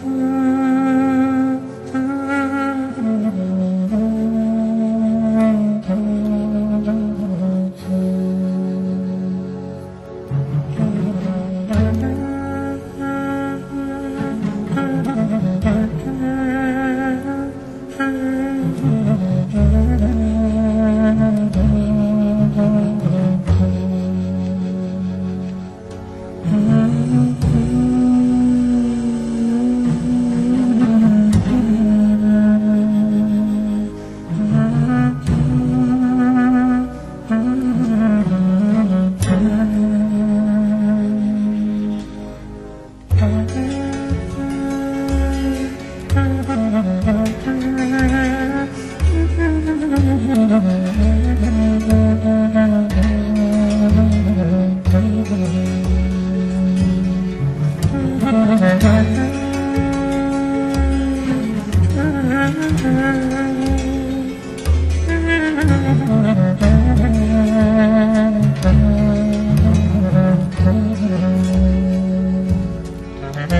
Mm-hmm.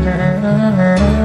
Mm-hmm.